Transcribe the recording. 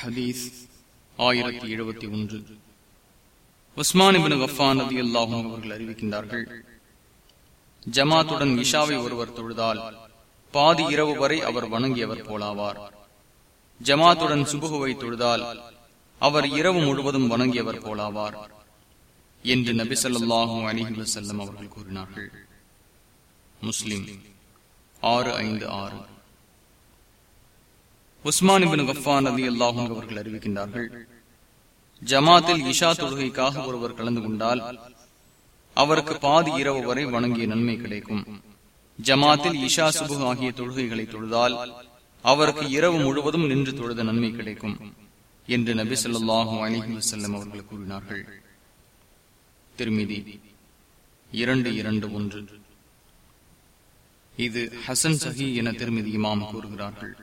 ஹதீஸ் ஆயிரத்தி எழுபத்தி ஒன்று. உஸ்மானிபின் கஃபான் ரதி அல்லாஹும் அவர்கள் அறிவிக்கின்றார்கள் ஜமாத்துடன் இஷாவை ஒருவர் தொழுதால் பாதி இரவு வரை அவர் வணங்கியவர் போலாவார். ஜமாத்துடன் சுபுகுவை தொழுதால் அவர் இரவு முழுவதும் வணங்கியவர் போலாவார் என்று நபி சொல்லாஹும் அலிஹி அவர்கள் கூறினார்கள். முஸ்லிம் ஆறு ஐந்து ஆறு. உஸ்மான் இபின் கஃபான் ரதி அல்லாஹும் அவர்கள் அறிவிக்கின்றார்கள். ஜமாத்தில் இஷா தொழுகைக்காக ஒருவர் கலந்து கொண்டால் அவருக்கு பாதி இரவு வரை வணங்கிய நன்மை கிடைக்கும். ஜமாத்தில் இஷா சுபு ஆகிய தொழுகைகளை தொழுதால் அவருக்கு இரவு முழுவதும் நின்று தொழுத நன்மை கிடைக்கும் என்று நபி சொல்லாஹும் அலிஹி வசல்லம் அவர்கள் கூறினார்கள். திருமிதி இரண்டு இரண்டு ஒன்று. இது ஹசன் சஹி என திருமதி இமாம் கூறுகிறார்கள்.